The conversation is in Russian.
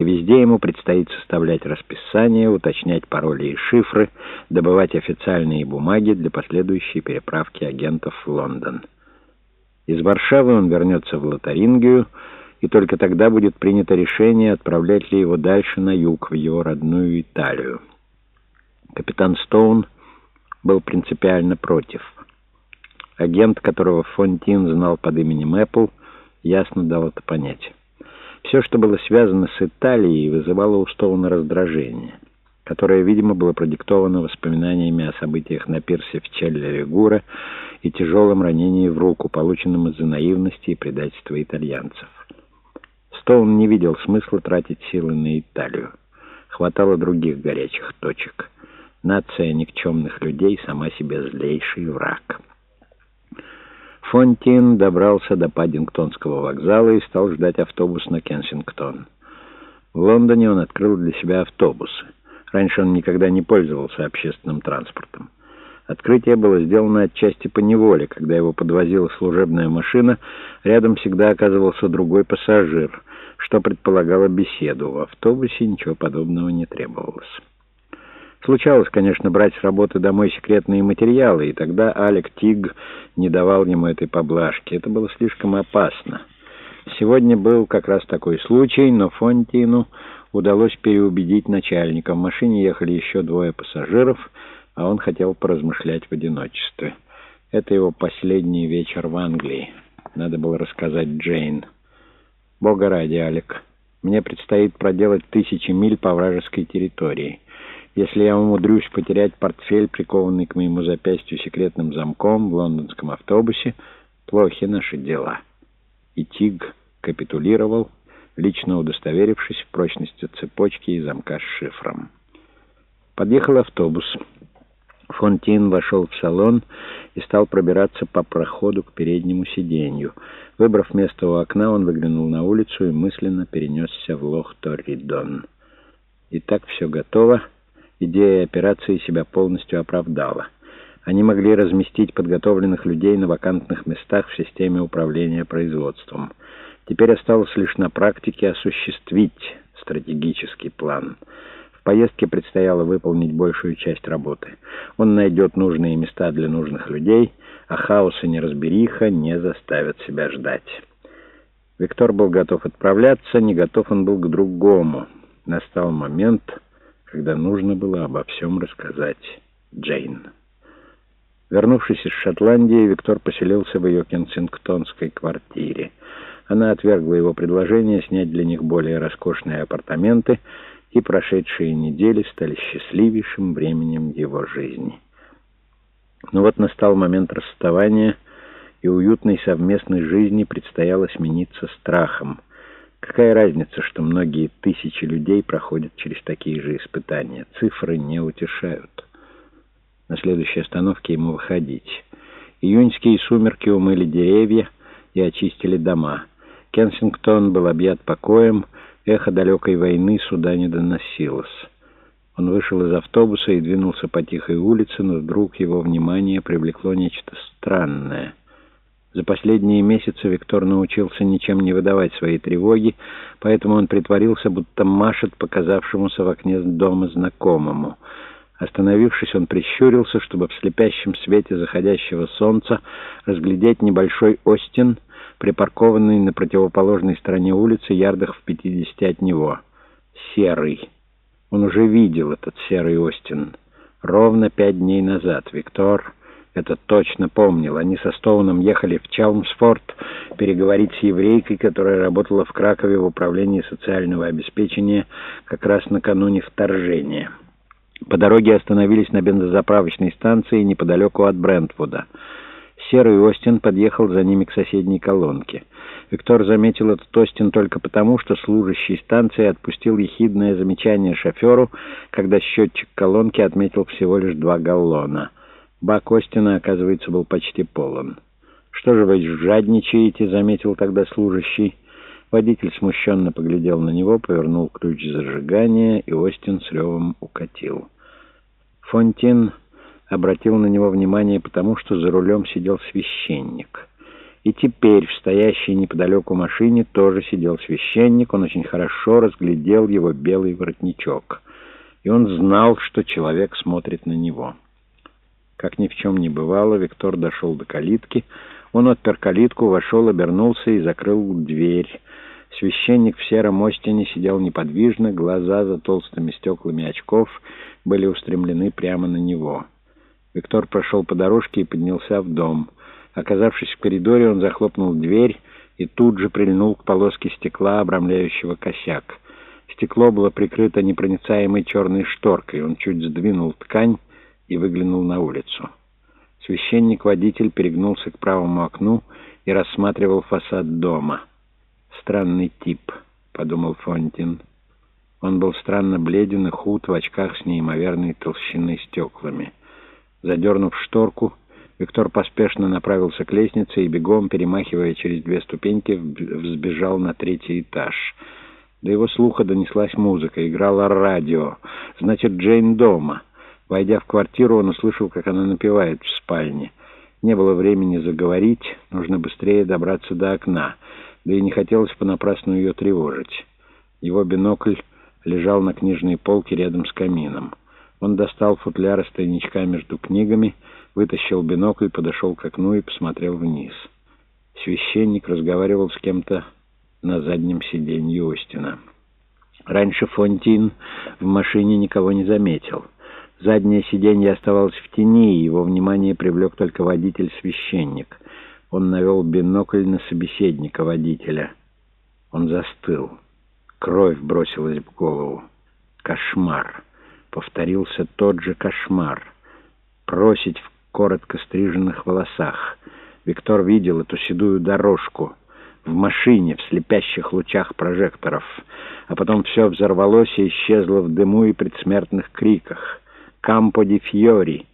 Везде ему предстоит составлять расписание, уточнять пароли и шифры, добывать официальные бумаги для последующей переправки агентов в Лондон. Из Варшавы он вернется в Лотарингию, и только тогда будет принято решение, отправлять ли его дальше на юг, в его родную Италию. Капитан Стоун был принципиально против. Агент, которого Фонтин знал под именем Эппл, ясно дал это понять. Все, что было связано с Италией, вызывало у Стоуна раздражение, которое, видимо, было продиктовано воспоминаниями о событиях на пирсе в Челлере-Гура и тяжелом ранении в руку, полученном из-за наивности и предательства итальянцев. Стоун не видел смысла тратить силы на Италию. Хватало других горячих точек. Нация никчемных людей сама себе злейший враг. Фонтин добрался до Паддингтонского вокзала и стал ждать автобус на Кенсингтон. В Лондоне он открыл для себя автобусы. Раньше он никогда не пользовался общественным транспортом. Открытие было сделано отчасти по неволе. Когда его подвозила служебная машина, рядом всегда оказывался другой пассажир, что предполагало беседу. В автобусе ничего подобного не требовалось. Случалось, конечно, брать с работы домой секретные материалы, и тогда Алек Тиг не давал ему этой поблажки. Это было слишком опасно. Сегодня был как раз такой случай, но Фонтину удалось переубедить начальника. В машине ехали еще двое пассажиров, а он хотел поразмышлять в одиночестве. Это его последний вечер в Англии. Надо было рассказать Джейн. «Бога ради, Алек, мне предстоит проделать тысячи миль по вражеской территории». Если я умудрюсь потерять портфель, прикованный к моему запястью секретным замком в лондонском автобусе, плохи наши дела. И Тиг капитулировал, лично удостоверившись в прочности цепочки и замка с шифром. Подъехал автобус. Фонтин вошел в салон и стал пробираться по проходу к переднему сиденью. Выбрав место у окна, он выглянул на улицу и мысленно перенесся в Лох-Торридон. Итак, все готово. Идея операции себя полностью оправдала. Они могли разместить подготовленных людей на вакантных местах в системе управления производством. Теперь осталось лишь на практике осуществить стратегический план. В поездке предстояло выполнить большую часть работы. Он найдет нужные места для нужных людей, а хаос и неразбериха не заставят себя ждать. Виктор был готов отправляться, не готов он был к другому. Настал момент когда нужно было обо всем рассказать Джейн. Вернувшись из Шотландии, Виктор поселился в ее кенсингтонской квартире. Она отвергла его предложение снять для них более роскошные апартаменты, и прошедшие недели стали счастливейшим временем его жизни. Но вот настал момент расставания, и уютной совместной жизни предстояло смениться страхом — Какая разница, что многие тысячи людей проходят через такие же испытания? Цифры не утешают. На следующей остановке ему выходить. Июньские сумерки умыли деревья и очистили дома. Кенсингтон был объят покоем, эхо далекой войны сюда не доносилось. Он вышел из автобуса и двинулся по тихой улице, но вдруг его внимание привлекло нечто странное — за последние месяцы Виктор научился ничем не выдавать свои тревоги, поэтому он притворился, будто машет показавшемуся в окне дома знакомому. Остановившись, он прищурился, чтобы в слепящем свете заходящего солнца разглядеть небольшой Остин, припаркованный на противоположной стороне улицы, ярдах в пятидесяти от него. Серый. Он уже видел этот серый Остин. Ровно пять дней назад Виктор это точно помнил. Они со Стоуном ехали в Чалмсфорд переговорить с еврейкой, которая работала в Кракове в управлении социального обеспечения как раз накануне вторжения. По дороге остановились на бензозаправочной станции неподалеку от Брентвуда. Серый Остин подъехал за ними к соседней колонке. Виктор заметил этот Остин только потому, что служащий станции отпустил ехидное замечание шоферу, когда счетчик колонки отметил всего лишь два галлона. Бак Остина, оказывается, был почти полон. «Что же вы жадничаете?» — заметил тогда служащий. Водитель смущенно поглядел на него, повернул ключ зажигания, и Остин с ревом укатил. Фонтин обратил на него внимание потому, что за рулем сидел священник. И теперь в стоящей неподалеку машине тоже сидел священник. Он очень хорошо разглядел его белый воротничок. И он знал, что человек смотрит на него. Как ни в чем не бывало, Виктор дошел до калитки. Он отпер калитку, вошел, обернулся и закрыл дверь. Священник в сером остине сидел неподвижно, глаза за толстыми стеклами очков были устремлены прямо на него. Виктор прошел по дорожке и поднялся в дом. Оказавшись в коридоре, он захлопнул дверь и тут же прильнул к полоске стекла, обрамляющего косяк. Стекло было прикрыто непроницаемой черной шторкой. Он чуть сдвинул ткань и выглянул на улицу. Священник-водитель перегнулся к правому окну и рассматривал фасад дома. «Странный тип», — подумал Фонтин. Он был странно бледен и худ в очках с неимоверной толщиной стеклами. Задернув шторку, Виктор поспешно направился к лестнице и бегом, перемахивая через две ступеньки, взбежал на третий этаж. До его слуха донеслась музыка, играло радио. Значит, Джейн дома. Войдя в квартиру, он услышал, как она напевает в спальне. Не было времени заговорить, нужно быстрее добраться до окна, да и не хотелось понапрасну ее тревожить. Его бинокль лежал на книжной полке рядом с камином. Он достал футляр из тайничка между книгами, вытащил бинокль, подошел к окну и посмотрел вниз. Священник разговаривал с кем-то на заднем сиденье Остина. Раньше Фонтин в машине никого не заметил. Заднее сиденье оставалось в тени, и его внимание привлек только водитель-священник. Он навел бинокль на собеседника водителя. Он застыл. Кровь бросилась в голову. Кошмар. Повторился тот же кошмар. Просить в коротко стриженных волосах. Виктор видел эту седую дорожку в машине, в слепящих лучах прожекторов. А потом все взорвалось и исчезло в дыму и предсмертных криках. campo di fiori.